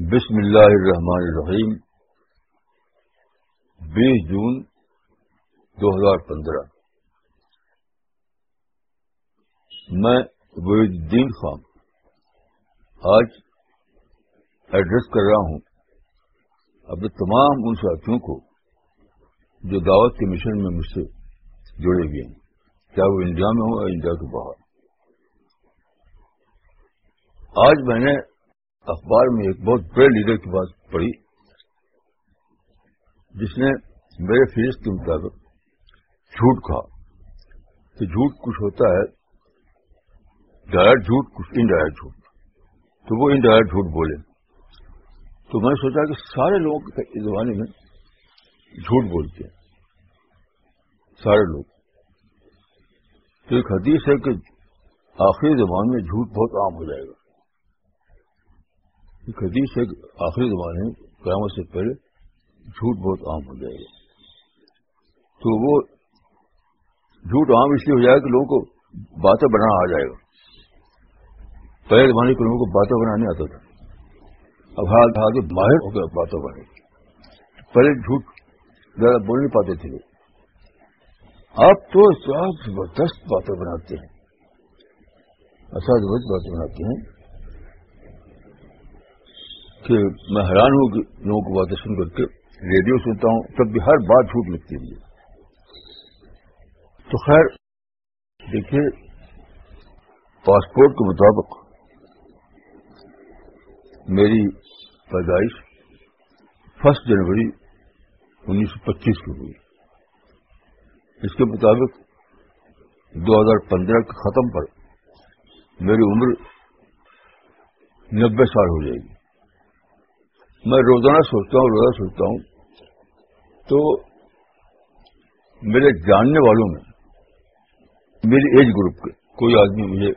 بسم اللہ الرحمن الرحیم، بیس جون دو ہزار پندرہ۔ میں وحید الدین خان آج ایڈریس کر رہا ہوں اپنے تمام ان ساتھیوں کو جو دعوت کے مشن میں مجھ سے جڑے ہوئے ہیں۔ چاہے وہ انڈیا میں ہو یا انڈیا کے باہر؟ آج میں نے اخبار میں ایک بہت بڑے لیڈر کی بات پڑھی، جس نے میرے فیس کے مطابق جھوٹ کہا۔ کہ جھوٹ کچھ ہوتا ہے ڈائریکٹ جھوٹ، کچھ انڈائریکٹ جھوٹ۔ تو وہ انڈائریکٹ جھوٹ بولے۔ تو میں سوچا کہ سارے لوگ اس زمانے میں جھوٹ بولتے ہیں۔ سارے لوگ۔ تو ایک حدیث ہے کہ آخری زبان میں جھوٹ بہت عام ہو جائے گا۔ حدیث ہے آخری زمانے میں قیامت سے پہلے جھوٹ بہت عام ہو جائے گا۔ تو وہ جھوٹ عام اس لیے ہو جائے گا کہ لوگوں کو باتیں بنانا آ جائے گا۔ پہلے زمانے کے لوگوں کو باتیں بنانے آتا تھا۔ اب حال تھا کہ ماہر ہو گیا باتیں بنے پہلے جھوٹ زیادہ بول نہیں پاتے تھے۔ لوگ اب تو زبردست باتیں بناتے ہیں۔ ایسا زبردست باتیں بناتے ہیں۔ کہ میں حیران ہوں کہ لوگوں کو باتیں سن کر کے ریڈیو سنتا ہوں، تب بھی ہر بات جھوٹ لگتی ہے۔ تو خیر، دیکھیے، پاسپورٹ کے مطابق میری پیدائش فرسٹ جنوری انیس سو پچیس کی ہوئی۔ اس کے مطابق دو ہزار پندرہ کے ختم پر میری عمر نبے سال ہو جائے گی۔ میں روزانہ سوچتا ہوں، روزانہ سوچتا ہوں۔ تو میرے جاننے والوں میں، میری ایج گروپ کے کوئی آدمی مجھے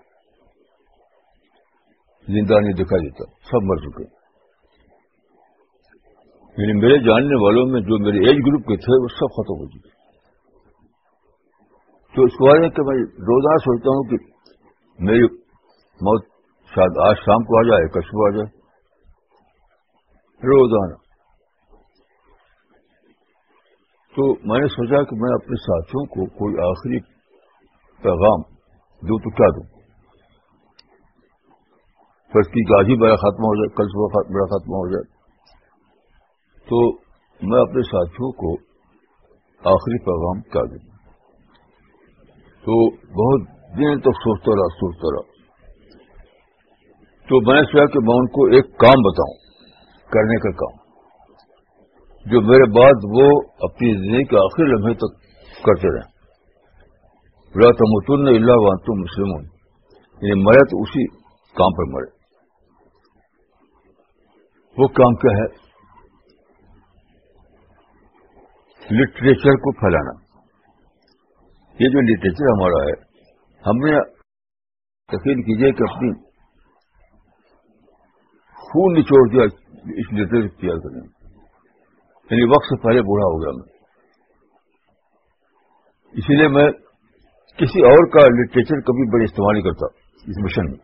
زندہ نہیں دکھائی دیتا، سب مر چکے۔ یعنی میرے جاننے والوں میں جو میرے ایج گروپ کے تھے، وہ سب ختم ہو چکے۔ تو اس کو کہ میں روزانہ سوچتا ہوں کہ میری موت شاید آج شام کو آ جائے کشو آ جائے۔ روزانہ تو میں نے سوچا کہ میں اپنے ساتھیوں کو کوئی آخری پیغام دوں تو کیا دوں؟ بس کی آج ہی میرا خاتمہ ہو جائے، کل صبح میرا خاتمہ ہو جائے۔ تو میں اپنے ساتھیوں کو آخری پیغام کیا دوں؟ تو بہت دن تک سوچتا رہا سوچتا رہا۔ تو میں نے سوچا کہ میں ان کو ایک کام بتاؤں۔ کرنے کا کام۔ جو میرے بعد وہ اپنی زندگی کے آخری لمحے تک کرتے رہیں۔ بلا تمتن اللہ وان تم مسلم یعنی مرے تو اسی کام پر مرے۔ وہ کام کیا ہے؟ لٹریچر کو پھیلانا۔ یہ جو لٹریچر ہمارا ہے ہم نے یقین کیجیے کہ اپنی خون نچوڑ دیا اس لٹریچر تیار کرنے یعنی وقت سے پہلے بوڑھا ہو گیا میں۔ اسی لیے میں کسی اور کا لٹریچر کبھی بڑے استعمال نہیں کرتا اس مشن میں،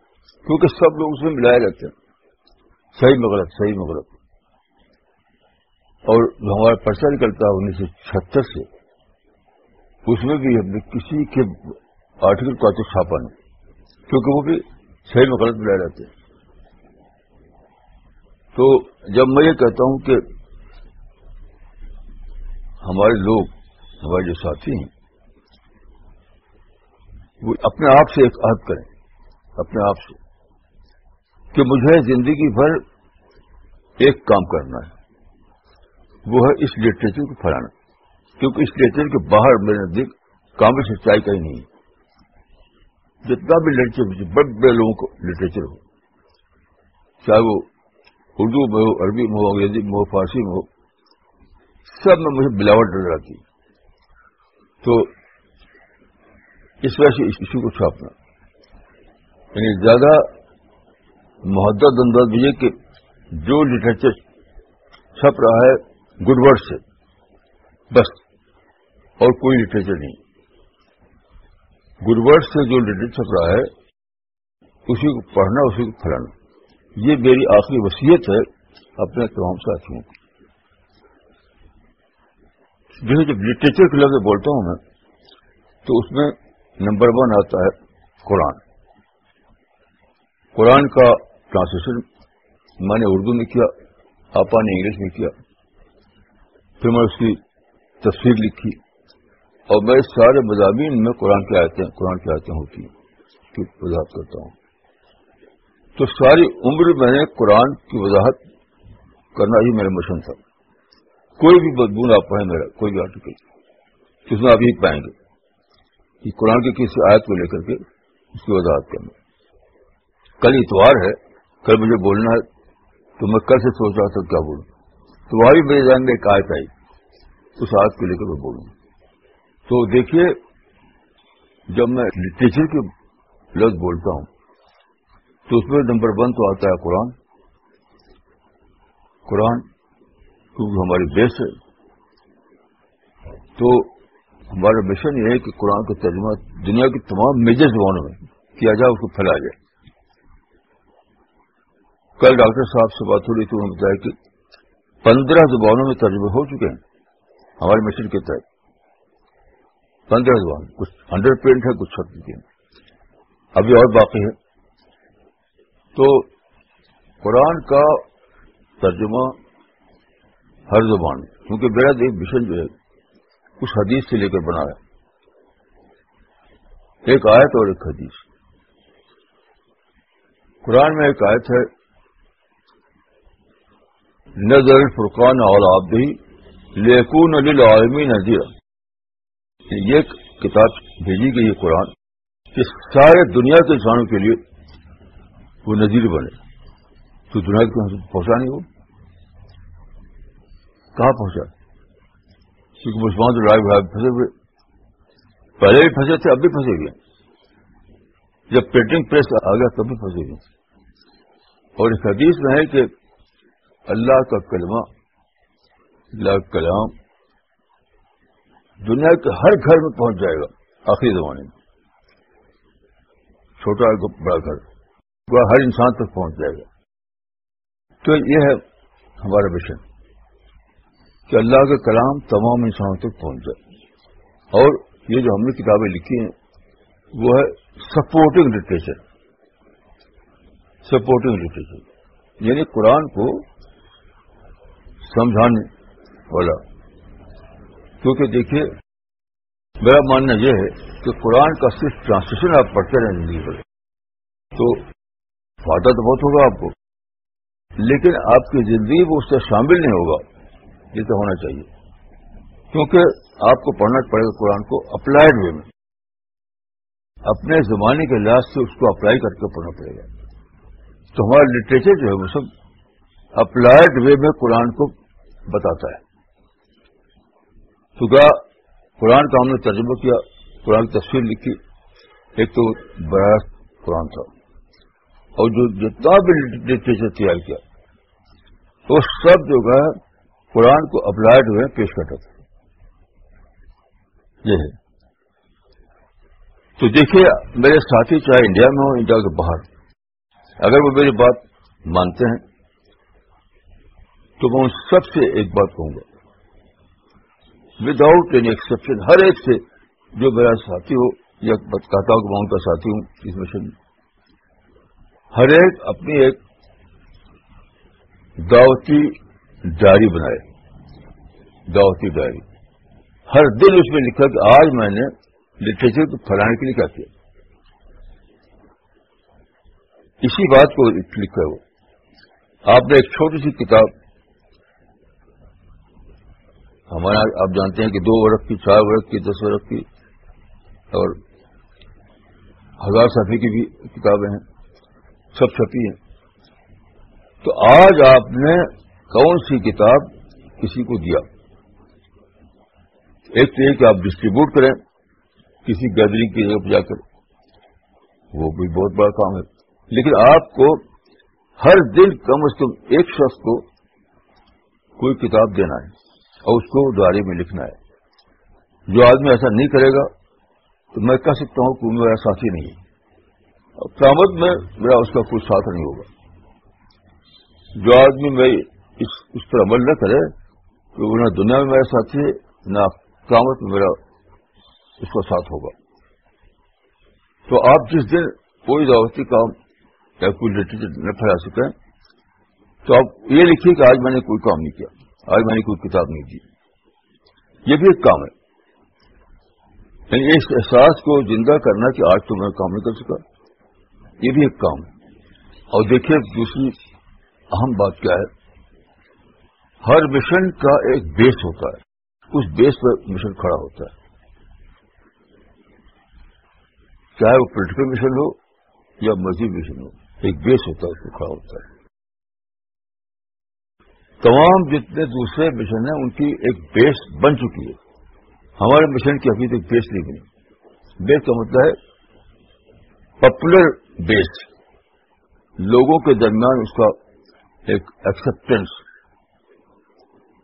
کیونکہ سب لوگ اس میں ملائے رہتے ہیں۔ صحیح مغرب صحیح مغرب اور جو ہمارا پرچہ نکلتا ہے انیس سو چھہتر سے، اس میں بھی ہم نے کسی کے آرٹیکل کا تو چھاپا نہیں، کیونکہ وہ بھی صحیح مغرب ملائے رہتے ہیں۔ تو جب میں یہ کہتا ہوں کہ ہمارے لوگ، ہمارے جو ساتھی ہیں، وہ اپنے آپ سے ایک عہد کریں، اپنے آپ سے، کہ مجھے زندگی بھر ایک کام کرنا ہے، وہ ہے اس لٹریچر کو پھیلانا۔ کیونکہ اس لٹریچر کے باہر میرے نزدیک کام سچائی کا ہی نہیں جتنا بھی لٹریچر بڑے بڑے لوگوں کو لٹریچر ہو، چاہے وہ اردو میں ہو، عربی میں ہو، انگریزی میں ہو، فارسی میں ہو، سب میں مجھے ملاوٹ نظر آتی۔ تو اس وجہ سے اس ایشو کو چھاپنا۔ یعنی زیادہ محدت انداز یہ کہ جو لٹریچر چھپ رہا ہے گڈ ورڈ سے، بس، اور کوئی لٹریچر نہیں۔ گڈ ورڈ سے جو لٹریچر چھپ رہا ہے، اسی کو پڑھنا، اسی کو پھیلانا۔ یہ میری آخری وصیت ہے اپنے تمام ساتھیوں کو۔ جیسے جب لٹریچر کے لفظ بولتا ہوں میں، تو اس میں نمبر ون آتا ہے قرآن۔ قرآن کا ٹرانسلیشن میں نے اردو میں کیا، آپا نے انگلش میں کیا، پھر میں اس کی تصویر لکھی۔ اور میں سارے مضامین میں قرآن کی آیتیں، قرآن کی آیتیں ہوتی ہیں وضاحت کرتا ہوں۔ تو ساری عمر میں نے قرآن کی وضاحت کرنا ہی میرا مشن تھا۔ کوئی بھی بدبو نہ پائے میرا، کوئی بھی آرٹیکل اس میں آپ یہی پائیں گے کہ قرآن کی کسی آیت کو لے کر کے اس کی وضاحت کرنا۔ کل اتوار ہے، کل مجھے بولنا ہے، تو میں کل سے سوچ رہا تھا کیا بولوں۔ تمہاری میرے ذہن میں ایک آیت آئی، اس آیت کو لے کر میں بولوں۔ تو دیکھیے، جب میں لٹریچر کے لفظ بولتا ہوں تو اس میں نمبر ون تو آتا ہے قرآن۔ قرآن کیونکہ ہماری بیس ہے۔ تو ہمارا مشن یہ ہے کہ قرآن کا ترجمہ دنیا کی تمام میجر زبانوں میں کیا جائے، اس کو پھیلایا جائے۔ کل ڈاکٹر صاحب سے بات ہو رہی تھی، انہوں نے بتایا کہ پندرہ زبانوں میں ترجمے ہو چکے ہیں۔ ہمارے مشن کے تحت پندرہ زبان، کچھ ہنڈریڈ پرنٹ ہے، کچھ چھٹ ہیں۔ ابھی اور باقی ہے۔ تو قرآن کا ترجمہ ہر زبان، کیونکہ میرا ایک مشن جو ہے، اس حدیث سے لے کر بنا ہے۔ ایک آیت اور ایک حدیث۔ قرآن میں ایک آیت ہے نظر فرقان اور آبدی لیکون علی عالمی نذیر یہ کتاب بھیجی گئی ہے قرآن، کہ سارے دنیا کے انسانوں کے لیے وہ نذیر بنے۔ تو دنیا کو پہنچا نہیں ہو کہاں پہنچا؟ کیونکہ مسلمان تو لڑائی بھائی پھنسے ہوئے۔ پہلے بھی پھنسے تھے، اب بھی پھنسے گئے۔ جب پرنٹنگ پریس آ گیا تب بھی پھنسے گئے۔ اور اس حدیث میں ہے کہ اللہ کا کلمہ اللہ کا کلام، دنیا کے ہر گھر میں پہنچ جائے گا، آخری زمانے میں۔ چھوٹا بڑا گھر۔ وہ ہر انسان تک پہنچ جائے گا۔ تو یہ ہے ہمارا مشن کہ اللہ کا کلام تمام انسانوں تک پہنچ جائے۔ اور یہ جو ہم نے کتابیں لکھی ہیں، وہ ہے سپورٹنگ لٹریچر سپورٹنگ لٹریچر یعنی قرآن کو سمجھانے والا۔ کیونکہ دیکھیے، میرا ماننا یہ ہے کہ قرآن کا صرف ٹرانسلیشن آپ پڑھتے رہیں زندگی بھر تو فائدہ تو بہت ہوگا آپ کو۔ لیکن آپ کی زندگی میں اس سے شامل نہیں ہوگا۔ یہ تو ہونا چاہیے۔ کیونکہ آپ کو پڑھنا پڑے گا قرآن کو اپلائڈ وے میں۔ اپنے زمانے کے لحاظ سے اس کو اپلائی کر کے پڑھنا پڑے گا۔ تو ہمارا لٹریچر جو ہے وہ سب اپلائڈ وے میں قرآن کو بتاتا ہے۔ تو کیا قرآن کا ہم نے ترجمہ کیا، قرآن کی تصویر لکھی، ایک تو بڑا قرآن تھا۔ اور جو جتنا بھی لٹریچر تیار کیا وہ سب جو ہے قرآن کو اپلائڈ وے پیش کرتا تھا یہ ہے۔ تو دیکھیے، میرے ساتھی چاہے انڈیا میں ہو، انڈیا کے باہر، اگر وہ میری بات مانتے ہیں، تو میں ان سب سے ایک بات کہوں گا۔ وداؤٹ اینی ایکسپشن ہر ایک سے جو میرا ساتھی ہو، یا کہتا ہوں کہ میں ان کا ساتھی ہوں، اس مشن میں۔ ہر ایک اپنی ایک دعوتی ڈائری بنائے۔ دعوتی ڈائری۔ ہر دن اس میں لکھا کہ آج میں نے لٹریچر کو پھیلانے کے لیے کیا کیا اسی بات کو لکھا ہے وہ آپ نے ایک چھوٹی سی کتاب، ہمارے آپ جانتے ہیں کہ دو ورق کی، چار ورق کی، دس ورق کی اور ہزار صفحے کی بھی کتابیں ہیں۔ سب چھپی ہیں۔ تو آج آپ نے کون سی کتاب کسی کو دیا؟ ایک تو یہ کہ آپ ڈسٹریبیوٹ کریں، کسی گیدرنگ کی جگہ پہ جا کر۔ وہ بھی بہت بڑا کام ہے۔ لیکن آپ کو ہر دن کم از کم ایک شخص کو کوئی کتاب دینا ہے اور اس کو ڈائری میں لکھنا ہے۔ جو آدمی ایسا نہیں کرے گا، تو میں کہہ سکتا ہوں کہ میرا ساتھی نہیں ہے۔ قیامت میں میرا اس کا کوئی ساتھ نہیں ہوگا۔ جو آدمی میں اس اس پر عمل نہ کرے، تو نہ دنیا میں میرا ساتھی ہے، نہ قیامت میں میرا اس کا ساتھ ہوگا۔ تو آپ جس دن کوئی دعوتی کام یا کوئی لٹریچر نہ پھیلا سکیں، تو آپ یہ لکھیے کہ آج میں نے کوئی کام نہیں کیا، آج میں نے کوئی کتاب نہیں دی۔ یہ بھی ایک کام ہے۔ یعنی اس احساس کو زندہ کرنا کہ آج تو میں کام نہیں کر سکا۔ یہ بھی ایک کام ہے اور دیکھیے دوسری اہم بات کیا ہے؟ ہر مشن کا ایک بیس ہوتا ہے۔ اس بیس پر مشن کھڑا ہوتا ہے۔ چاہے وہ پولیٹیکل مشن ہو یا مذہبی مشن ہو، ایک بیس ہوتا ہے، اس پہ کھڑا ہوتا ہے۔ تمام جتنے دوسرے مشن ہیں، ان کی ایک بیس بن چکی ہے۔ ہمارے مشن کی ابھی تک بیس نہیں بنی۔ بیس کا مطلب ہے پاپولر بیس۔ لوگوں کے درمیان اس کا ایک ایکسپٹینس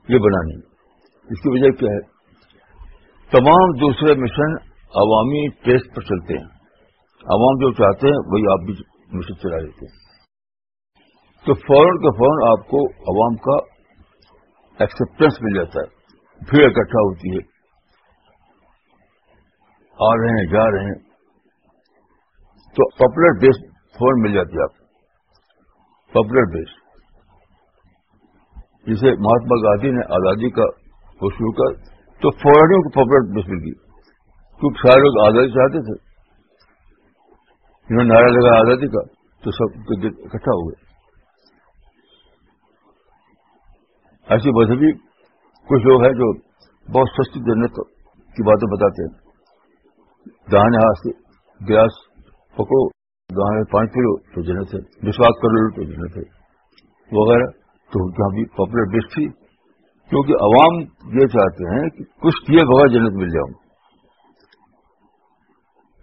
یہ بنانی اس کی وجہ کیا ہے؟ تمام دوسرے مشن عوامی ٹیسٹ پر چلتے ہیں۔ عوام جو چاہتے ہیں، وہی آپ بھی مشن چلا دیتے ہیں۔ تو فوراً کے فوراً آپ کو عوام کا ایکسپٹینس مل جاتا ہے۔ بھیڑ اکٹھا ہوتی ہے۔ آ رہے ہیں، جا رہے ہیں۔ تو پاپولر بیس فون مل جاتی ہے آپ پاپولر بیس جسے مہاتما گاندھی نے آزادی کا وہ شروع کر تو فوراً کو پاپولر بیس مل گئی۔ کیونکہ سارے لوگ آزادی چاہتے تھے۔ انہوں نے نعرہ لگا آزادی کا، تو سب اکٹھا ہو گئے۔ ایسی مذہبی کچھ لوگ ہیں جو بہت سستی جنت کی باتیں بتاتے ہیں۔ دانے ہاتھ سے گلاس پکڑو دانے پانی پی تو جنت ہے وشواس کر لو تو جنت ہے، وغیرہ۔ تو جہاں بھی پاپولر بیس تھی، کیونکہ عوام یہ چاہتے ہیں کہ کچھ کیے بغیر جنت مل جاؤں۔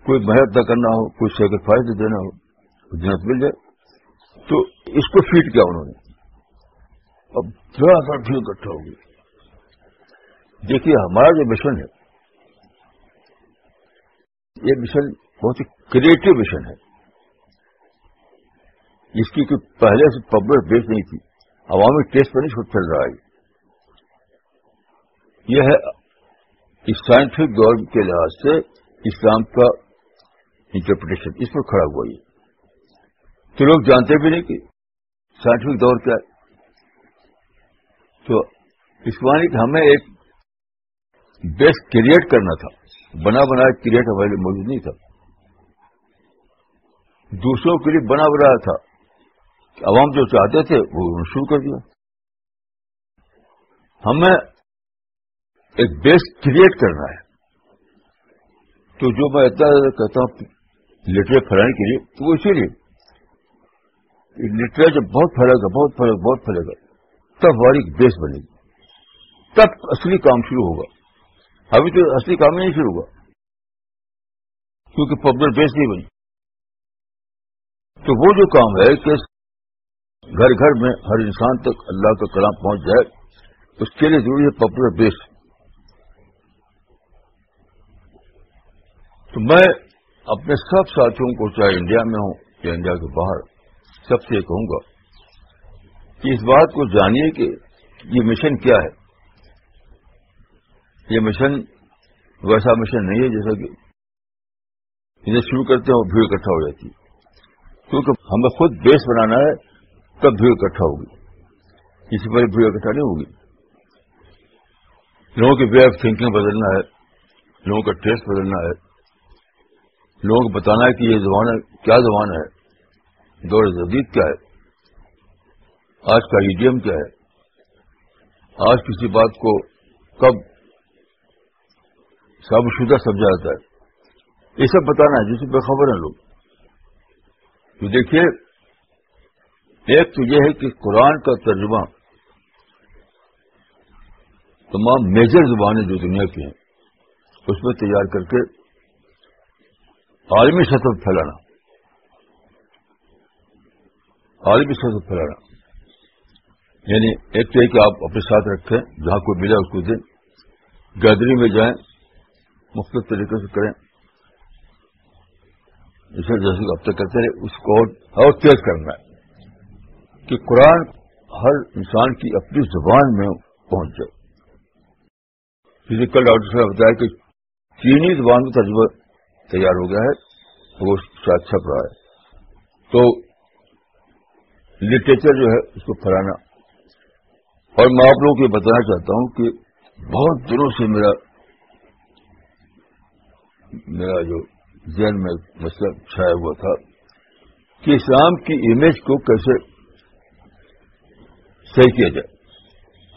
کوئی محنت نہ کرنا ہو، کوئی سیکریفائز نہ دینا ہو جنت مل جائے۔ تو اس کو فیٹ کیا انہوں نے؟ اب تھوڑا سا بھی اکٹھا ہوگی دیکھیے، ہمارا جو مشن ہے، یہ مشن بہت ہی کریٹو مشن ہے۔ جس کی کوئی پہلے سے پبلک بیس نہیں تھی۔ عوامی ٹیسٹ پر نہیں چھوٹ چل رہا ہے۔ یہ ہے اس سائنٹفک دور کے لحاظ سے اسلام کا انٹرپریٹیشن اس پر کھڑا ہوا یہ۔ تو لوگ جانتے بھی نہیں کہ سائنٹفک دور کیا تو اسلامک ہمیں ایک بیس کریٹ کرنا تھا۔ بنا بنا کریٹ ہمارے موجود نہیں تھا۔ دوسروں کے لیے بنا بنا تھا عوام جو چاہتے تھے وہ شروع کر دیا۔ ہمیں ایک بیس کریٹ کرنا ہے۔ تو جو میں اتنا کہتا ہوں لٹریچر پھیلانے کے لیے، تو وہ اسی لیے۔ لٹریچر بہت پھیلے گا، بہت پھیلے گا، بہت پھیلے گا، تب ہماری بیس بنے گی۔ تب اصلی کام شروع ہوگا۔ ابھی تو اصلی کام نہیں شروع ہوا، کیونکہ پبلک بیس نہیں بنی۔ تو وہ جو کام ہے کہ گھر گھر میں ہر انسان تک اللہ کا کلام پہنچ جائے، اس کے لیے ضروری ہے پاپولر بیس تو میں اپنے سب ساتھیوں کو چاہے انڈیا میں ہوں یا انڈیا کے باہر، سب سے یہ کہوں گا کہ اس بات کو جانیے کہ یہ مشن کیا ہے۔ یہ مشن ویسا مشن نہیں ہے جیسا کہ انہیں شروع کرتے ہیں اور بھیڑ اکٹھا ہو جاتی ہے۔ کیونکہ ہمیں خود بیس بنانا ہے، تب بھیڑ اکٹھا ہوگی۔ کسی پر بھیڑ اکٹھا نہیں ہوگی۔ لوگوں کی وے آف تھنکنگ بدلنا ہے، لوگوں کا ٹیسٹ بدلنا ہے۔ لوگوں کو بتانا ہے کہ یہ زبان کیا زبان ہے؟ دور جدید کیا ہے؟ آج کا ایڈیم کیا ہے؟ آج کسی بات کو کب سب شدہ سمجھا جاتا ہے؟ یہ سب بتانا ہے جسے بے خبر ہیں لوگ۔ تو دیکھیے، ایک تو یہ ہے کہ قرآن کا ترجمہ تمام میجر زبانیں جو دنیا کی ہیں، اس میں تیار کر کے عالمی سطح پھیلانا۔ عالمی سطح پھیلانا۔ یعنی ایک تو یہ کہ آپ اپنے ساتھ رکھیں، جہاں کوئی ملا اس کو دیں گیدری میں جائیں، مختلف طریقے سے کریں۔ جیسے جیسے اب تک کرتے رہے اس کو اور تیز کرنا ہے کہ قرآن ہر انسان کی اپنی زبان میں پہنچ جائے۔ جسے کل ڈاکٹر صاحب بتایا کہ چینی زبان میں تجربہ تیار ہو گیا ہے وہ شاید چھپ رہا ہے۔ تو لٹریچر جو ہے، اس کو پھیلانا اور میں آپ لوگوں کو یہ بتانا چاہتا ہوں کہ بہت دنوں سے میرا میرا جو ذہن میں مسئلہ چھایا ہوا تھا کہ اسلام کی امیج کو کیسے صحیح کیا جائے۔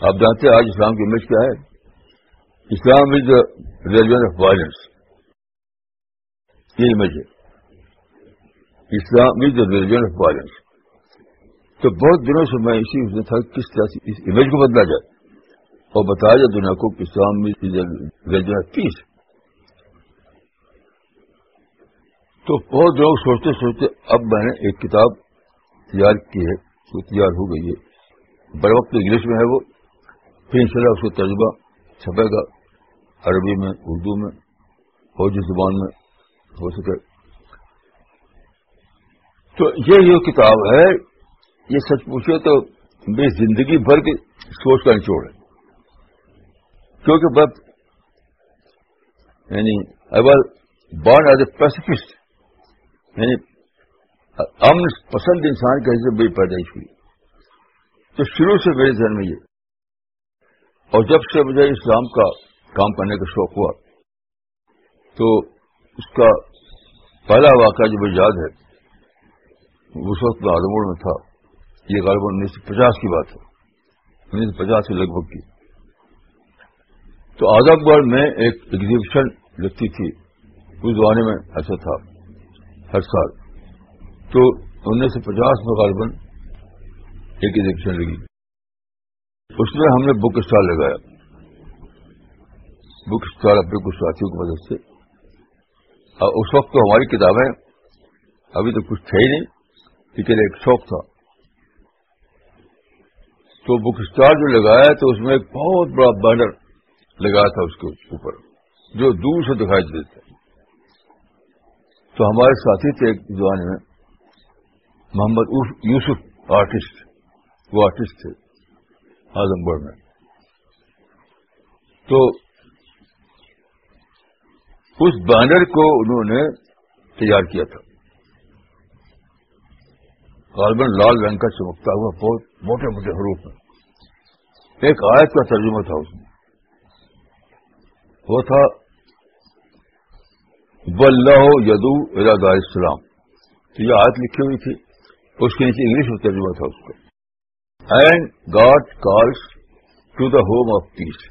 آپ جانتے ہیں آج اسلام کی امیج کیا ہے؟ Islam is the religion of violence یہ امیج ہے۔ Islam is the religion of violence تو بہت دنوں سے میں اسی میں تھا کس طرح سے اس امیج کو بدلا جائے۔ اور بتایا جائے دنیا کو کہ اسلام از ریلیجن آف پیس تو بہت لوگ سوچتے سوچتے اب میں نے ایک کتاب تیار کی ہے وہ تیار ہو گئی ہے۔ بر وقت انگلش میں ہے وہ۔ پھر ان شاء اللہ اس کا تجربہ چھپے گا۔ عربی میں، اردو میں، فوجی زبان میں ہو سکے۔ تو یہ جو کتاب ہے، یہ سچ پوچھے تو میری زندگی بھر کی سوچ کا نچوڑ ہے۔ کیونکہ بس یعنی I was born as a pacifist یعنی امن پسند انسان کے حصے بے پیدائش ہوئی۔ تو شروع سے میرے ذہن میں یہ، اور جب سے مجھے اسلام کا کام کرنے کا شوق ہوا، تو اس کا پہلا واقعہ جو مجھے یاد ہے، اس وقت میں آدموڑ میں تھا، یہ غالباً انیس سو پچاس کی بات ہے۔ انیس سو پچاس کے لگ بھگ کی۔ تو آزم گڑھ میں ایک ایگزیبیشن لگتی تھی، اس زمانے میں ایسا تھا۔ ہر سال۔ تو انیس سو پچاس میں غالباً ایک ایگزیبیشن لگی۔ اس میں ہم نے بک اسٹال لگایا۔ بک اسٹال اپنے کچھ ساتھیوں کی مدد سے۔ اور اس وقت تو ہماری کتابیں ابھی تو کچھ تھے ہی نہیں، لیکن ایک شوق تھا۔ تو بک اسٹال جو لگایا تو اس میں ایک بہت بڑا بینر لگایا تھا اس کے اوپر، جو دور سے دکھائی دیتے تو ہمارے ساتھی تھے ایک زمانے میں، محمد یوسف آرٹسٹ، وہ آرٹسٹ تھے اعظم گڑھ میں۔ تو اس بینر کو انہوں نے تیار کیا تھا۔ غالباً لال رنگ کا چمکتا ہوا، بہت موٹے موٹے حروف میں۔ ایک آیت کا ترجمہ تھا اس میں۔ وہ تھا واللہ یدو اراد السلام. تو یہ آیت لکھی ہوئی تھی، اس کے نیچے انگلش میں ترجمہ تھا اس کا and God calls to the home of peace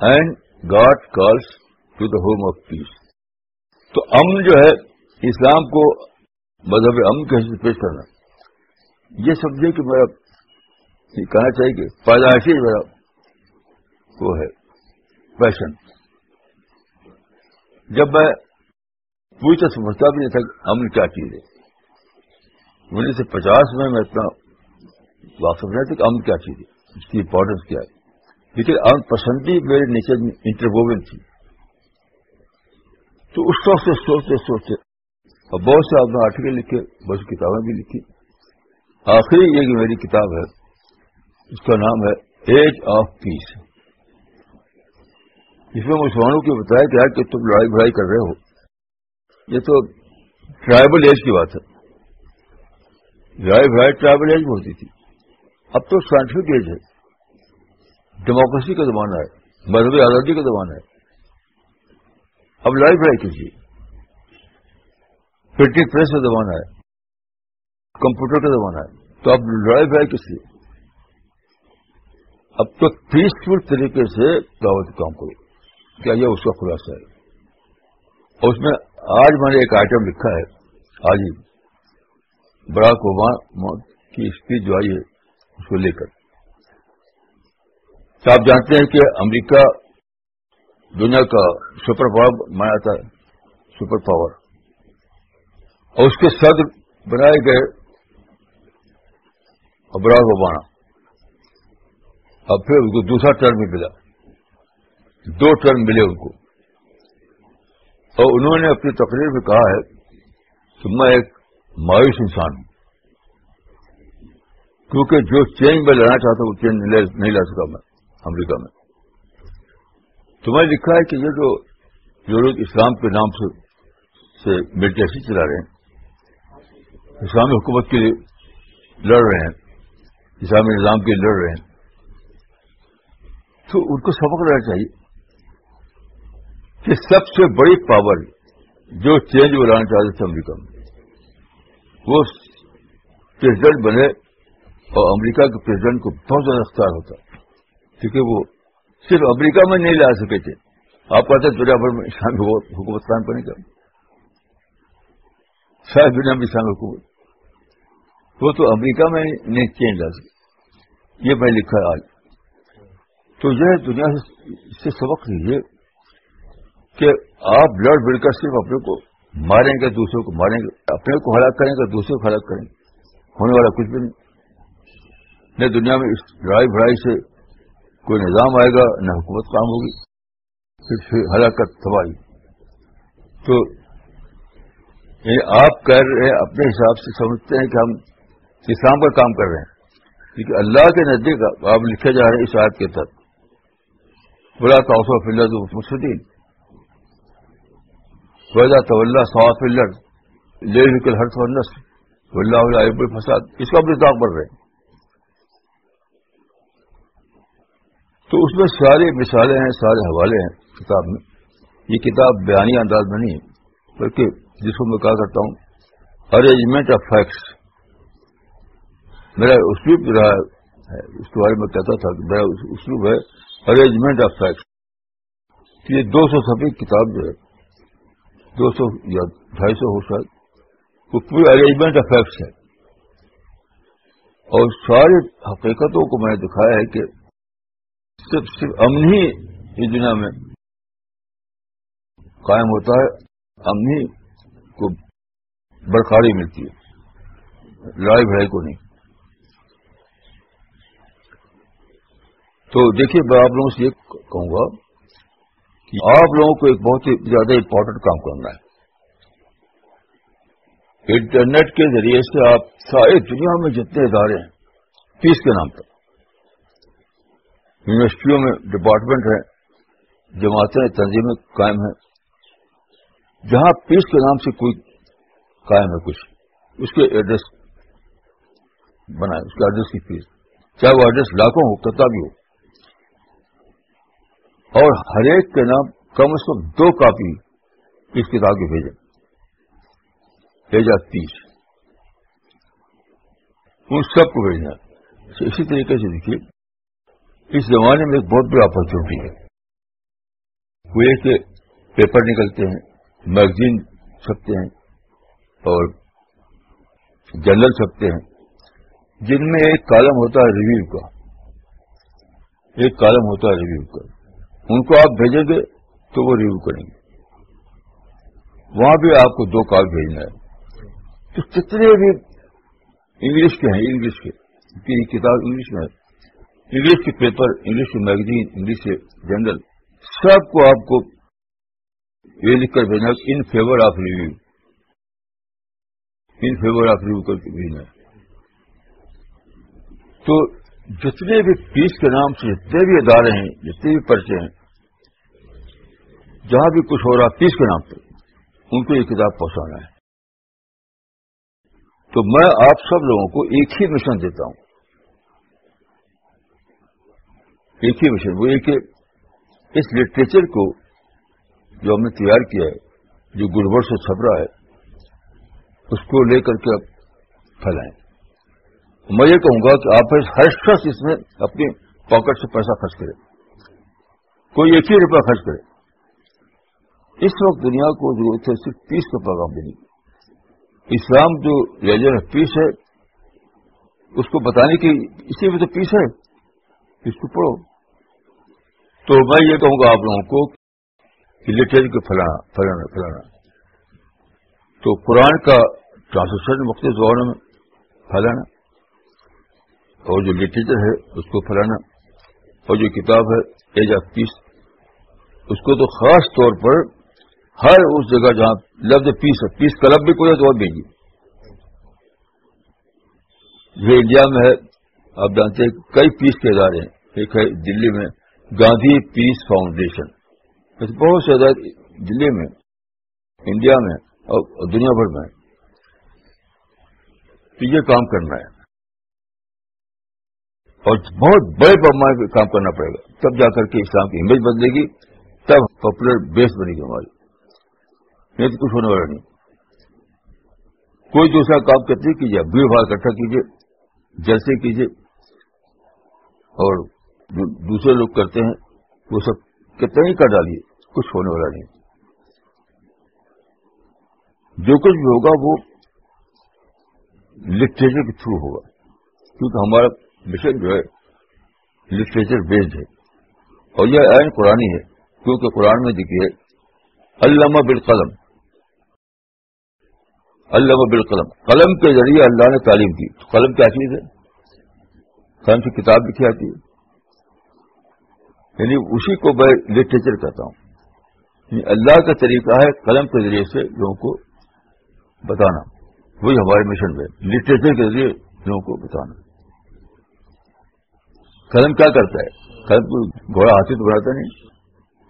and God calls to the home of peace تو امن جو ہے، اسلام کو مذہب امن کے حصے پیش کرنا. یہ سمجھے کہ میرا کہنا چاہیے کہ پیدائشی میرا وہ ہے پیشن جب میں پوری طرح سمجھتا بھی نہیں تھا کہ امن کیا چیز ہے انیس سو پچاس میں میں اتنا واقف نہیں تھا کہ امن کیا چیز ہے اس کی امپورٹینس کیا ہے؟ لیکن امن پسندی میرے نیچر میں انٹرووین تھی۔ تو اس وقت سے سوچتے سوچتے، اور بہت سے آپ نے آرٹیکل لکھے، بہت سی کتابیں بھی لکھی۔ آخری یہ میری کتاب ہے، اس کا نام ہے ایج آف پیس جس میں مسلمانوں کو بتایا گیا کہ تم لڑائی بڑائی کر رہے ہو۔ یہ تو ٹرائبل ایج کی بات ہے۔ لڑائی بڑائی ٹرائبل ایج میں ہوتی تھی۔ اب تو سائنٹفک ایج ہے۔ ڈیموکریسی کا زمانہ ہے۔ مذہبی آزادی کا زمانہ ہے۔ اب لڑائی بڑائی کیجیے۔ پرنٹنگ پریس کا زمانہ ہے۔ کمپیوٹر کا زمانہ ہے۔ تو اب لڑائی بڑائی کس لیے؟ اب تو پیسفل طریقے سے دعوت کام کرو۔ کیا یہ اس کا خلاصہ ہے۔ اور اس میں آج میں نے ایک آئٹم لکھا ہے۔ آج ہی براک اوباما کی اسپیچ جو آئی ہے، اس کو لے کر۔ تو آپ جانتے ہیں کہ امریکہ دنیا کا سپر پاور مانا جاتا ہے سپر پاور۔ اور اس کے صدر بنائے گئے براک اوباما۔ اب پھر اس کو دوسرا ٹرم بھی ملا۔ دو ٹرم ملے ان کو۔ اور انہوں نے اپنی تقریر میں کہا ہے کہ میں ایک مایوس انسان ہوں۔ کیونکہ جو چینج میں لانا چاہتا ہوں، وہ چینج نہیں لا سکا میں، امریکہ میں۔ تو میں لکھا ہے کہ یہ جو جو لوگ اسلام کے نام سے سے ملٹریسی چلا رہے ہیں، اسلامی حکومت کے لیے لڑ رہے ہیں، اسلامی نظام کے لیے لڑ رہے ہیں، تو ان کو سبق لینا چاہیے۔ کہ سب سے بڑی پاور جو چینج وہ لانا چاہتے تھے امریکہ میں۔ وہ پریزیڈنٹ بنے اور امریکہ کے پریزیڈنٹ کو بہت زیادہ اختیار ہوتا کیونکہ وہ صرف امریکہ میں نہیں لا سکے تھے۔ آپ کہتے ہیں دنیا بھر میں اسلامی حکومت قائم کرنے کا۔ شاید دنیا میں اسلامی حکومت۔ وہ تو امریکہ میں نہیں چینج لا سکے۔ یہ میں لکھا آج۔ تو یہ دنیا سے سبق لیجیے کہ آپ بلڈ بڑھ کر صرف اپنے کو ماریں گے، دوسروں کو ماریں گے، اپنے کو ہلاک کریں گے، دوسروں کو ہلاک کریں گے۔ ہونے والا کچھ بھی نہیں۔ نہ دنیا میں اس لڑائی بڑائی سے کوئی نظام آئے گا، نہ حکومت کام ہوگی۔ پھر ہلاکت تباہی۔ تو یعنی آپ کہہ رہے ہیں، اپنے حساب سے سمجھتے ہیں کہ ہم اسلام پر کام کر رہے ہیں۔ کیونکہ اللہ کے نزدیک آپ لکھے جا رہے ہیں اس آیت کے تحت۔ بلا توسو فلد مسدین ویدا طول صواف فلر لے نکل ہر سونس اللہ فساد اس کا بھی داغ بڑھ رہے ہیں۔ تو اس میں ساری مثالیں ہیں، سارے حوالے ہیں کتاب میں۔ یہ کتاب بیانی انداز میں نہیں، بلکہ جس کو میں کہا کرتا ہوں ارینجمنٹ آف فیکٹس میرا اسلوب رہا ہے، اس کے بارے میں کہتا تھا کہ میرا اسلوب ہے ارینجمنٹ آف فیکٹس یہ دو سو سفید کتاب جو ہے دو سو یا ڈھائی سو ہو شاید، وہ پوری ارینجمنٹ آف فیکٹس ہے۔ اور ساری حقیقتوں کو میں نے دکھایا ہے کہ صرف صرف امن ہی اس دنیا میں قائم ہوتا ہے، امن ہی کو برقراری ملتی ہے۔ لڑائی بھڑائی کو نہیں۔ تو دیکھیے، میں آپ لوگوں سے یہ کہوں گا کہ آپ لوگوں کو ایک بہت ہی زیادہ امپورٹنٹ کام کرنا ہے۔ انٹرنیٹ کے ذریعے سے آپ ساری دنیا میں جتنے ادارے ہیں فیس کے نام پر۔ یونیورسٹیوں میں ڈپارٹمنٹ ہیں، جماعتیں تنظیمیں قائم ہیں۔ جہاں پیس کے نام سے کوئی قائم ہے کچھ، اس کے ایڈریس بنائے اس کے ایڈریس کی فیس چاہے وہ ایڈریس لاکھوں ہو کتنا بھی ہو۔ اور ہر ایک کے نام کم از کم دو کاپی اس کتاب کی بھیجیں۔ بھیجا تیس۔ ان سب کو بھیجنا اسی طریقے سے دیکھیے، اس زمانے میں ایک بہت بڑی اپرچونیٹی ہے۔ وہ یہ کہ پیپر نکلتے ہیں میگزین چھپتے ہیں اور جرنل چھپتے ہیں۔ جن میں ایک کالم ہوتا ہے ریویو کا۔ ایک کالم ہوتا ہے ریویو کا۔ ان کو آپ بھیجیں گے تو وہ ریویو کریں گے۔ وہاں بھی آپ کو دو کال بھیجنا ہے۔ تو کتنے بھی انگلش کے ہیں انگلش کے۔ کتاب انگلش میں ہے۔ انگلش کے پیپر انگلش کی میگزین انگلش کے جنرل سب کو آپ کو یہ لکھ کر بھیجنا in favour of review in favour of review کر کے بھیجنا تو جتنے بھی پیس کے نام سے جتنے بھی ادارے ہیں، جتنے بھی پرچے ہیں، جہاں بھی کچھ ہو رہا پیس کے نام پہ ان کو یہ کتاب پہنچانا ہے۔ تو میں آپ سب لوگوں کو ایک ہی مشن دیتا ہوں۔ ایک ہی مشن، وہ یہ کہ اس لٹریچر کو جو ہم نے تیار کیا ہے، جو گڑبڑ سے چھپ رہا ہے، اس کو لے کر کے اب پھیلائیں۔ میں یہ کہوں گا کہ آپ ہر شخص اس میں اپنی پاکٹ سے پیسہ خرچ کرے۔ کوئی ایک ہی روپیہ خرچ کرے۔ اس وقت دنیا کو ضرورت ہے صرف پیس کا پیغام دینے کی۔ اسلام جو ریجر پیس ہے، اس کو بتانے کی اسی میں تو پیس ہے۔ اس کو پڑھو۔ تو میں یہ کہوں گا آپ لوگوں کو کہ لٹریچر کو پھیلانا پھیلانا پھیلانا۔ تو قرآن کا ٹرانسلیشن مختلف زبانوں میں پھیلانا۔ اور جو لٹریچر ہے، اس کو پھیلانا اور جو کتاب ہے ایج آف پیس اس کو تو خاص طور پر ہر اس جگہ جہاں لفظ پیس ہے پیس کلب بھی کوئی ہے تو اور بھیجیے یہ انڈیا میں ہے، آپ جانتے ہیں، کئی پیس کے ادارے ہیں۔ ایک ہے دلی میں گاندھی پیس فاؤنڈیشن بہت سے ادارے دلی میں انڈیا میں اور دنیا بھر میں۔ تو یہ کام کرنا ہے۔ اور بہت بڑے پیمانے پہ کام کرنا پڑے گا۔ تب جا کر کے اسلام کی امیج بدلے گی، تب پاپولر بیس بنے گی ہماری۔ نہیں تو کچھ ہونے والا نہیں۔ کوئی دوسرا کام کرتے کیجیے، بھیڑ بھاڑ اکٹھا کیجیے، جلسے کیجیے۔ اور جو دوسرے لوگ کرتے ہیں، وہ سب کتنا ہی کر ڈالیے، کچھ ہونے والا نہیں۔ جو کچھ بھی ہوگا، وہ لٹریچر کے تھرو ہوگا۔ کیونکہ ہمارا مشن جو ہے لٹریچر بیسڈ ہے۔ اور یہ عین قرآن ہے، کیونکہ قرآن میں دیکھیے علامہ بالقلم۔ علامہ بالقلم۔ قلم کے ذریعے اللہ نے تعلیم کی۔ قلم کیا چیز ہے؟ قلم سے کتاب لکھی آتی ہے۔ یعنی اسی کو میں لٹریچر کہتا ہوں۔ یعنی اللہ کا طریقہ ہے قلم کے ذریعے سے لوگوں کو بتانا۔ وہی ہمارے مشن میں لٹریچر کے ذریعے لوگوں کو بتانا۔ قلم کیا کرتا ہے؟ قلم کوئی گھوڑا ہاتھی تو بناتا نہیں۔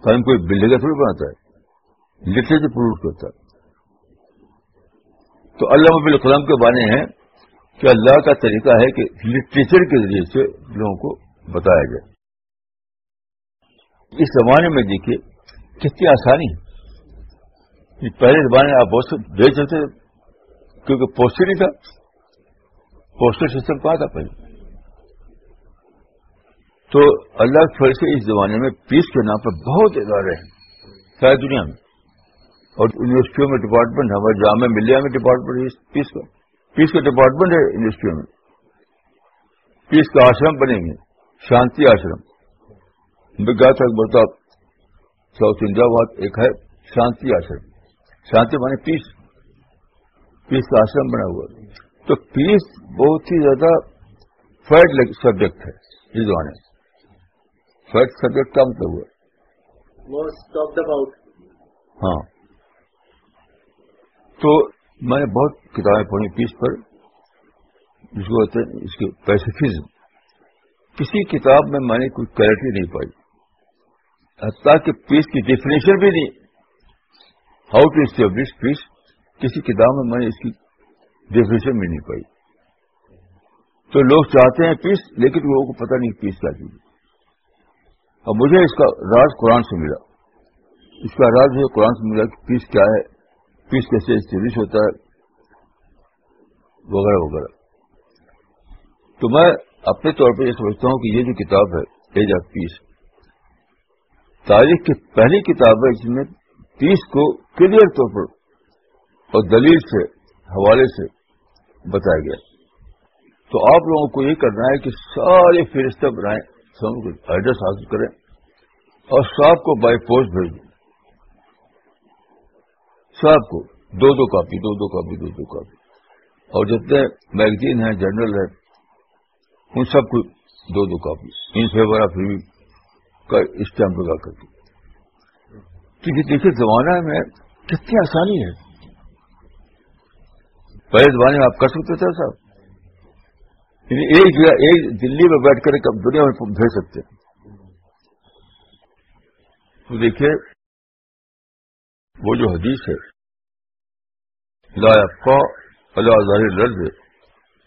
قلم کوئی بلڈنگ کا تھوڑی بناتا ہے۔ لٹریچر پروف کرتا ہے۔ تو اللہ مبی القلم کے بانے ہیں کہ اللہ کا طریقہ ہے کہ لٹریچر کے ذریعے سے لوگوں کو بتایا جائے۔ اس زمانے میں دیکھیے کتنی آسانی ہے۔ پہلے زمانے آپ بہت سے دیکھ سکتے کیونکہ پوسٹر نہیں تھا۔ پوسٹل سسٹم کہاں تھا پہلے؟ تو اللہ کے سے اس زمانے میں پیس کے نام پر بہت ادارے ہیں ساری دنیا میں۔ اور یونیورسٹیوں میں ڈپارٹمنٹ ہمارے جامع ملیہ میں ڈپارٹمنٹ پیس کا۔ پیس کا ڈپارٹمنٹ ہے یونیورسٹیوں میں۔ پیس کا آشرم بنے گے شانتی آشرم۔ میں گیا تھا بڑھتا ساؤتھ انڈیا بات ایک ہے شانتی آشرم۔ شانتی مانے پیس پیس کا آشرم بنا ہوا۔ تو پیس بہت ہی زیادہ فیڈ سبجیکٹ ہے اس زمانے میں۔ فیڈ سبجیکٹ کا مطلب ہوا ہاں۔ تو میں نے بہت کتابیں پڑھی پیس پر جس کو کہتے ہیں اس کے پیسفزم کسی کتاب میں میں نے کوئی کلیرٹی نہیں پائی۔ حتیٰ کہ پیس کی ڈیفینیشن بھی نہیں۔ ہاؤ ٹو اسٹیبلش پیس کسی کتاب میں میں نے اس کی ڈیفینیشن بھی نہیں پائی۔ تو لوگ چاہتے ہیں پیس لیکن لوگوں کو پتہ نہیں پیس کیا چیز اور مجھے اس کا راز قرآن سے ملا۔ اس کا راز جو قرآن سے ملا کہ پیس کیا ہے پیس کیسے اسٹیبلش ہوتا ہے، وغیرہ وغیرہ۔ تو میں اپنے طور پہ یہ سمجھتا ہوں کہ یہ جو کتاب ہے ایج آف پیس تاریخ کی پہلی کتاب ہے جس میں پیس کو کلیئر طور پر اور دلیل سے، حوالے سے بتایا گیا۔ تو آپ لوگوں کو یہ کرنا ہے کہ سارے فہرستہ بنائیں۔ سب ایڈریس حاصل کریں اور سب کو بائی پوسٹ بھیج دیں سب کو دو دو کاپی، دو دو کاپی، دو دو کاپی۔ اور جتنے میگزین ہیں جرنل ہیں، ان سب کو دو دو copy. In favour of review کا اسٹمپ لگا کر کے۔ کیونکہ دیکھیے، زمانہ میں کتنی آسانی ہے۔ پہلے زمانے میں آپ کر سکتے تھے صاحب۔ یعنی ایک جگہ ایک دلی میں بیٹھ کر دنیا میں بھیج سکتے تو دیکھیے، وہ جو حدیث ہے، لا اللہ ظاہر لرز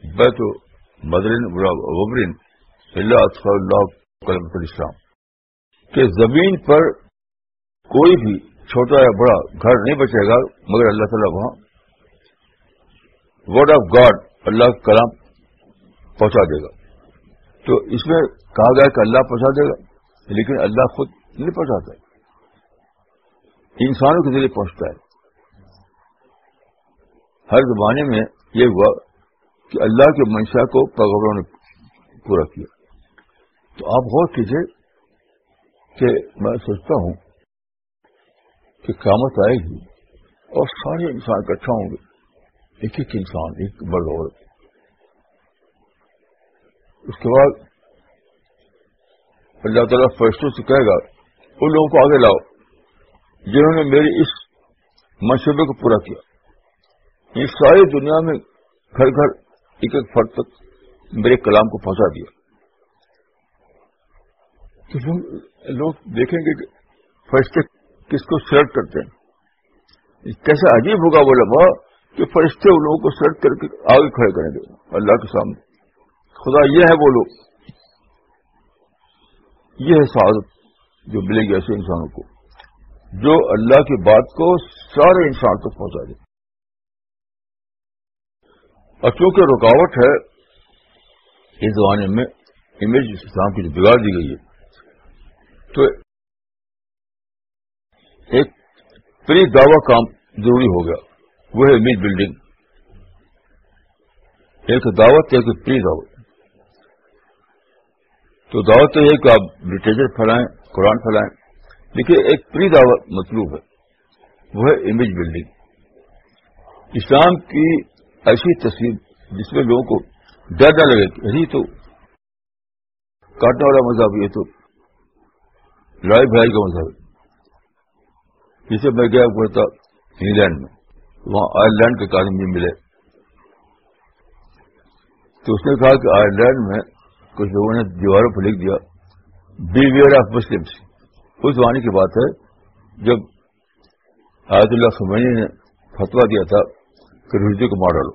بیت مدرین وبرین اللہ اللہ کلمت الاسلام کہ زمین پر کوئی بھی چھوٹا یا بڑا گھر نہیں بچے گا، مگر اللہ تعالیٰ وہاں۔ ورڈ آف گاڈ اللہ کلام۔ پہنچا دے گا۔ تو اس میں کہا گیا کہ اللہ پہنچا دے گا، لیکن اللہ خود نہیں پہنچاتا۔ انسانوں کے ذریعے پہنچتا ہے۔ ہر زمانے میں یہ ہوا کہ اللہ کے منشا کو پیغبروں نے پورا کیا۔ تو آپ غور کیجیے کہ میں سوچتا ہوں کہ قیامت آئے گی اور سارے انسان اکٹھا ہوں گے۔ ایک ایک انسان، ایک مرد عورت۔ اس کے بعد اللہ تعالیٰ فیصلوں سے کہے گا، ان لوگوں کو آگے لاؤ جنہوں نے میری اس منصوبے کو پورا کیا۔ یہ ساری دنیا میں گھر گھر ایک ایک فرد تک میرے کلام کو پہنچا دیا۔ تو لوگ دیکھیں گے کہ فرشتے کس کو سلیکٹ کرتے ہیں۔ کیسا عجیب ہوگا وہ لمحہ کہ فرشتے ان لوگوں کو سلیکٹ کر کے آگے کھڑے کریں گے اللہ کے سامنے۔ خدا یہ ہے وہ لوگ یہ ہے سعادت جو ملے گی ایسے انسانوں کو، جو اللہ کی بات کو سارے انسان تک پہنچا دے۔ اور چونکہ رکاوٹ ہے، اس زمانے میں امیج اسلام کی جو بگاڑ دی گئی ہے، تو ایک پری دعوی کام ضروری ہو گیا۔ وہ ہے امیج بلڈنگ ایک دعوت، ایک پری دعوت۔ تو دعوت تو یہ کہ آپ لٹریچر پھیلائیں قرآن پھیلائیں دیکھیے، ایک پری دعوت مطلوب ہے، وہ ہے امیج بلڈنگ اسلام کی ایسی تصویر جس میں لوگوں کو ڈر نہ لگے یہی تو کاٹنے والا مذہب، یہ تو لڑائی بھائی کا مذہب ہے۔ جسے میں گیا ہوا تھا انگلینڈ میں، وہاں آئرلینڈ کے کارن بھی ملے۔ تو اس نے کہا کہ آئرلینڈ میں کچھ لوگوں نے دیواروں پر لکھ دیا بی ویئر آف مسلمس اس زمانے کی بات ہے، جب آیت اللہ خمینی نے فتوا دیا تھا کہ رجی کو مار ڈالو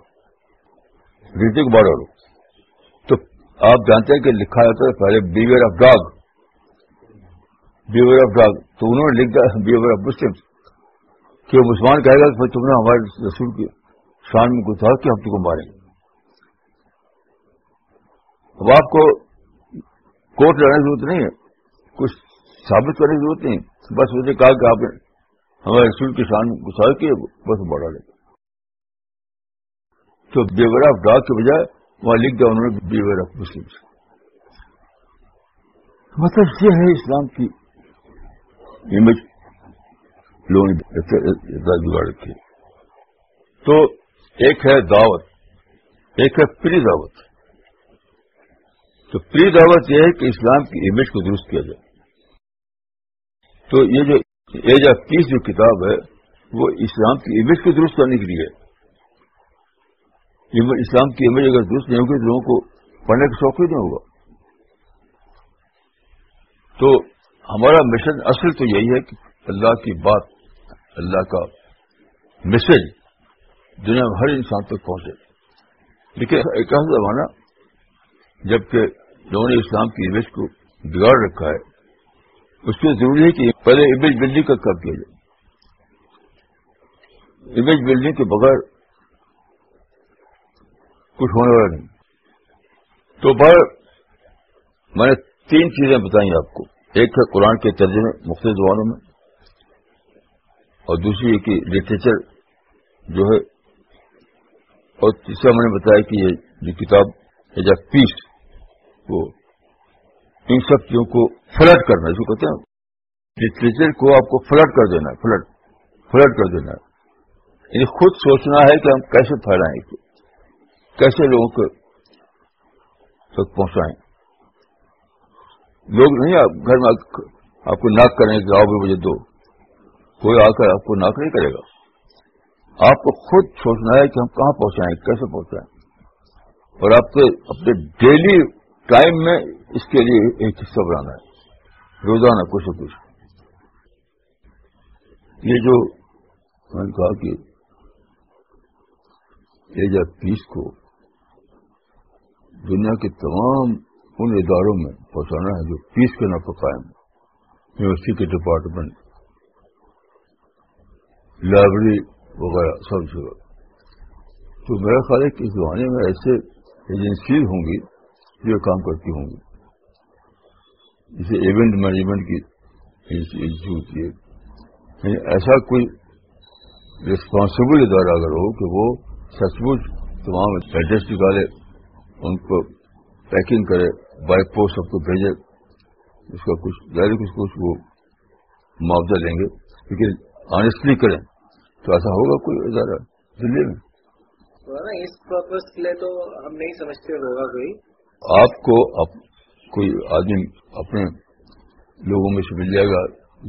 رجی کو مار ڈالو۔ تو آپ جانتے ہیں کہ لکھا جاتا ہے پہلے beware of dog beware of dog تو انہوں نے لکھ دیا بیویئر آف مسلم کہ وہ مسلمان کہے گا کہ تم نے ہمارے رسول کی شان میں کچھ کہ ہم تم کو ماریں۔ گے اب آپ کو کوٹ لڑنے کی ضرورت نہیں ہے، کچھ ثابت کرنے کی ضرورت نہیں بس مجھے کہا کہ آپ نے ہمارے رسول کی شان گسار کی بس بڑھا لے۔ تو بیور آف ڈاک کے بجائے وہاں لکھ دیا انہوں نے بیور آف مسلم مطلب یہ ہے اسلام کی امیج لوگوں نے جگاڑ رکھی۔ تو ایک ہے دعوت، ایک ہے پری دعوت۔ تو پری دعوت یہ ہے کہ اسلام کی امیج کو درست کیا جائے۔ تو یہ جو ایج آف پیس جو کتاب ہے، وہ اسلام کی امیج کو درست کرنے کے لیے اسلام کی امیج اگر درست نہیں ہوگی تو لوگوں کو پڑھنے کا شوق ہی نہیں ہوگا۔ تو ہمارا مشن اصل تو یہی ہے کہ اللہ کی بات، اللہ کا میسج دنیا میں ہر انسان تک پہنچے۔ لیکن ایک ایسا زمانہ، جبکہ لوگوں نے اسلام کی امیج کو بگاڑ رکھا ہے، اس میں ضروری ہے کہ پہلے امیج بلڈنگ کا کب کیا جائے۔ امیج بلڈنگ کے بغیر کچھ ہونے والا نہیں۔ تو بار میں نے تین چیزیں بتائی آپ کو۔ ایک ہے قرآن کے ترجمے مختلف زبانوں میں، اور دوسری یہ کہ لٹریچر جو ہے، اور تیسرا میں نے بتایا کہ یہ جو کتاب ایج آف پیس وہ ان سب چیزوں کو فلٹ کرنا جو کہتے ہیں۔ لٹریچر کو آپ کو فلٹ کر دینا، فلٹ فلٹ کر دینا۔ یعنی خود سوچنا ہے کہ ہم کیسے پھیلائیں کیسے لوگوں کو تک پہنچائیں۔ لوگ نہیں، آپ گھر میں آپ کو ناک کریں کہ آؤ بھی مجھے دو۔ کوئی آ کر آپ کو ناک نہیں کرے گا۔ آپ کو خود سوچنا ہے کہ ہم کہاں پہنچائیں، کیسے پہنچائیں۔ اور آپ کے اپنے ڈیلی ٹائم میں اس کے لیے ایک حصہ بنانا ہے۔ روزانہ کچھ نہ کچھ۔ یہ جو میں نے کہا کہ ایج آف پیس کو دنیا کے تمام ان اداروں میں پہنچانا ہے جو پیس کے نہ پکائیں یونیورسٹی کے ڈپارٹمنٹ، لائبریری وغیرہ سب جگہ۔ تو میرا خیال ہے کہ اس زمانے میں ایسے ایجنسیز ہوں گی جو کام کرتی ہوں گی۔ جسے ایونٹ مینجمنٹ کی ہوتی ہے۔ یعنی ایسا کوئی ریسپانسبل ادارہ اگر ہو کہ وہ سچ مچ تمام ایڈریس نکالے، ان کو پیکنگ کرے بائی پوسٹ سب کو بھیجے، اس کا کچھ ظاہر کچھ کچھ وہ معاوضہ لیں گے۔ لیکن آنےسٹلی کریں تو ایسا ہوگا کوئی ادارہ دلی میں؟ اس پرپز کے لیے تو ہم نہیں سمجھتے ہوگا کوئی۔ آپ کو کوئی آدمی اپنے لوگوں میں سے مل جائے گا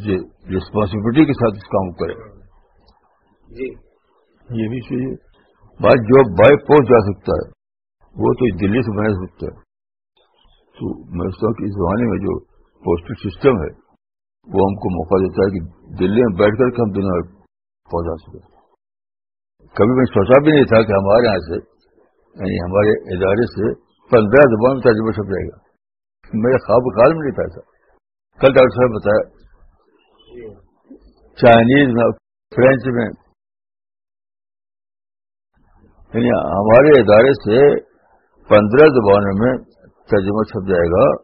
جو ریسپانسبلٹی کے ساتھ اس کام کرے جی۔ یہ بھی چاہیے۔ بات جو بائی پوسٹ جا سکتا ہے وہ تو دلی سے بنا سکتا ہے۔ تو میں سمجھتا کہ اس زمانے میں جو پوسٹل سسٹم ہے وہ ہم کو موقع دیتا ہے کہ دلی میں بیٹھ کر کے ہم دنیا پہنچا سکیں۔ کبھی میں سوچا بھی نہیں تھا کہ ہمارے یہاں سے یعنی ہمارے ادارے سے پندرہ زبان میں ترجمہ چھپ جائے گا۔ میرے خواب خیال میں نہیں تھا۔ کل ڈاکٹر صاحب بتایا۔ چائنیز میں فرینچ میں۔ یعنی ہمارے ادارے سے پندرہ زبانوں میں ترجمہ چھپ جائے گا۔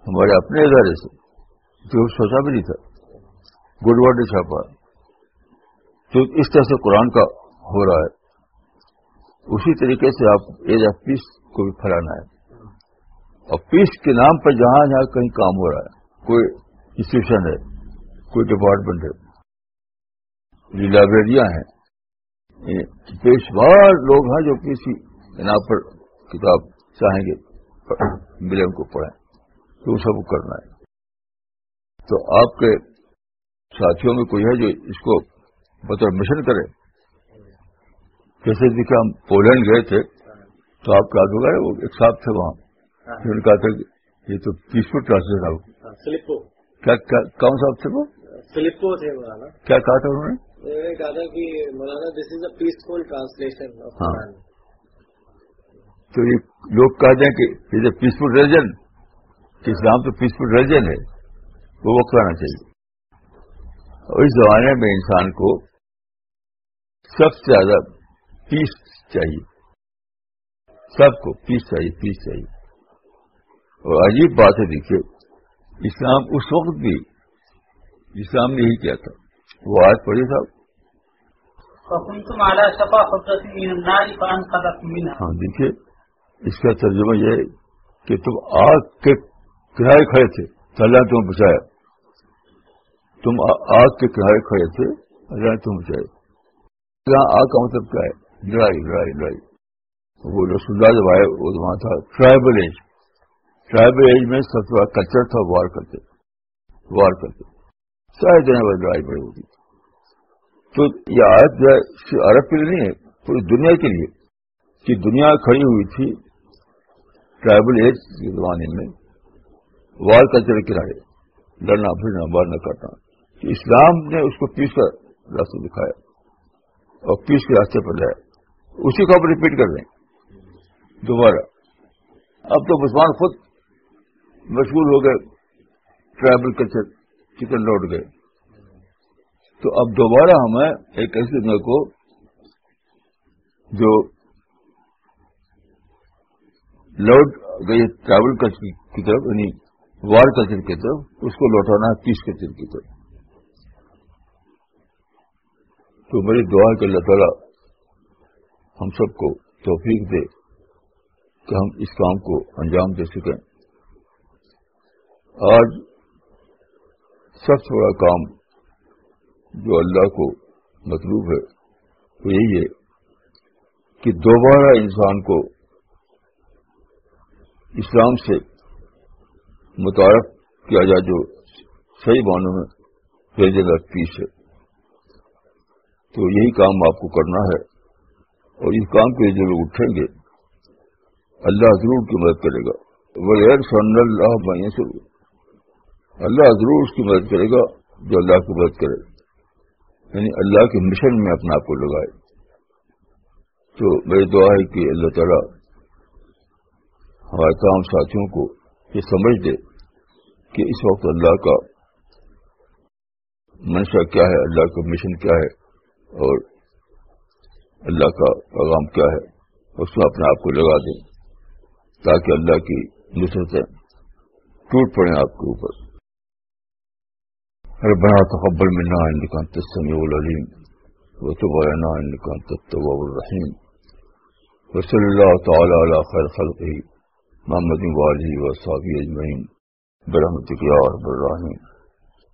ہمارے اپنے ادارے سے۔ جو سوچا بھی نہیں تھا۔ گڈ ورڈ چھاپا۔ تو اس طرح سے قرآن کا ہو رہا ہے۔ اسی طریقے سے آپ ایج آف پیس کو بھی پھیلانا ہے۔ اور پیس کے نام پر جہاں جہاں کہیں کام ہو رہا ہے، کوئی انسٹیٹیوشن ہے، کوئی ڈپارٹمنٹ ہے لائبریریاں ہیں بے شمار لوگ ہیں جو کسی نام پر کتاب چاہیں گے ملے ان کو پڑھیں، تو سب کرنا ہے۔ تو آپ کے ساتھیوں میں کوئی ہے جو اس کو بطور مشن کرے؟ جیسے دیکھا ہم پولینڈ گئے تھے تو آپ کا ہوگا وہ ایک صاحب تھے وہاں۔ انہوں نے کہا تھا کہ یہ تو پیسفل ٹرانسلیشن کیا کون صاحب تھے وہ؟ فلپو تھے مولانا۔ کیا کہا تھا انہوں نے؟ کہا تھا کہ مولانا دس از اے پیسفل ٹرانسلیشن ہاں۔ تو یہ لوگ کہتے ہیں کہ یہ پیسفل ریلیجن اسلام تو پیسفل ریلیجن ہے وہ وہ کہنا چاہیے۔ اور اس زمانے میں انسان کو سب سے زیادہ پیس چاہیے۔ سب کو پیس چاہیے پیس چاہیے۔ اور عجیب بات ہے دیکھیے اسلام اس وقت بھی اسلام نے ہی کیا تھا۔ وہ آج پڑھیے صاحب۔ ہاں دیکھیے اس کا ترجمہ یہ ہے کہ تم آگ کے کنارے کھڑے تھے اللہ نے تمہیں بچایا۔ تم آگ کے کنارے کھڑے تھے اللہ نے تمہیں بچایا۔ آگ کا مطلب کیا ہے؟ لڑائی لڑائی لڑائی وہ رسول اللہ جب آئے، وہ وہاں تھا. ٹرائبل ایج ٹرائبل ایج میں سب سے کلچر تھا، وار کرتے. وار کرتے. سارے دن بڑی لڑائی بڑی ہوتی. تو یہ آیت جو ہے عرب کے لیے نہیں ہے، پوری دنیا کے لیے. کہ دنیا کھڑی ہوئی تھی ٹرائبل ایج کے زمانے میں. وار کلچر کرائے لڑنا، پھرنا وار نہ کرنا اسلام نے اس کو پیس کر راستہ دکھایا. اور پیس کے راستے پر لایا اسی کو آپ ریپیٹ کر دیں۔ دوبارہ۔ اب تو مسلمان خود مشغول ہو گئے۔ ٹرائبل کلچر چکن لوٹ گئے۔ تو اب دوبارہ ہمیں ایک ایسی دنیا کو جو لوٹ گئی ٹرائبل کلچر کی طرف یعنی وار کلچر کی طرف، اس کو لوٹانا ہے پیس کلچر کی طرف۔ تو میری دعا کہ اللہ تعالیٰ ہم سب کو توفیق دے کہ ہم اس کام کو انجام دے سکیں۔ آج سب سے بڑا کام جو اللہ کو مطلوب ہے وہ یہی ہے کہ دوبارہ انسان کو اسلام سے متعارف کیا جائے جو صحیح معنوں میں جگہ پیس ہے۔ تو یہی کام آپ کو کرنا ہے۔ اور اس کام کے جو لوگ اٹھیں گے، اللہ ضرور کی مدد کرے گا۔ غیر صلی اللہ بھائی سے اللہ ضرور اس کی مدد کرے گا جو اللہ کی مدد کرے۔ یعنی اللہ کے مشن میں اپنا آپ کو لگائے۔ تو میری دعا ہے کہ اللہ تعالیٰ ہمارے تمام ساتھیوں کو یہ سمجھ دے کہ اس وقت اللہ کا منشا کیا ہے، اللہ کا مشن کیا ہے اور اللہ کا پیغام کیا ہے، اس میں اپنے آپ کو لگا دیں تاکہ اللہ کی نصرتیں ٹوٹ پڑیں آپ کے اوپر۔ ربنا تقبل منا انك انت السميع العليم وتب علينا انك انت التواب الرحيم وصلى الله تعالى على خير خلقه محمد وآله وصحبه اجمعين برحمتك يا رب الراحمين